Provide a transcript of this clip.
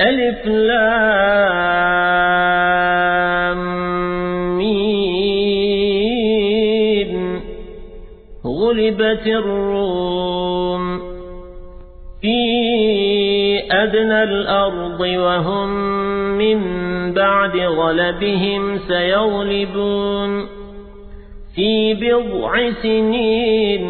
ألف لام مين غلبت الروم في أدنى الأرض وهم من بعد غلبهم سيغلبون. في بضع سنين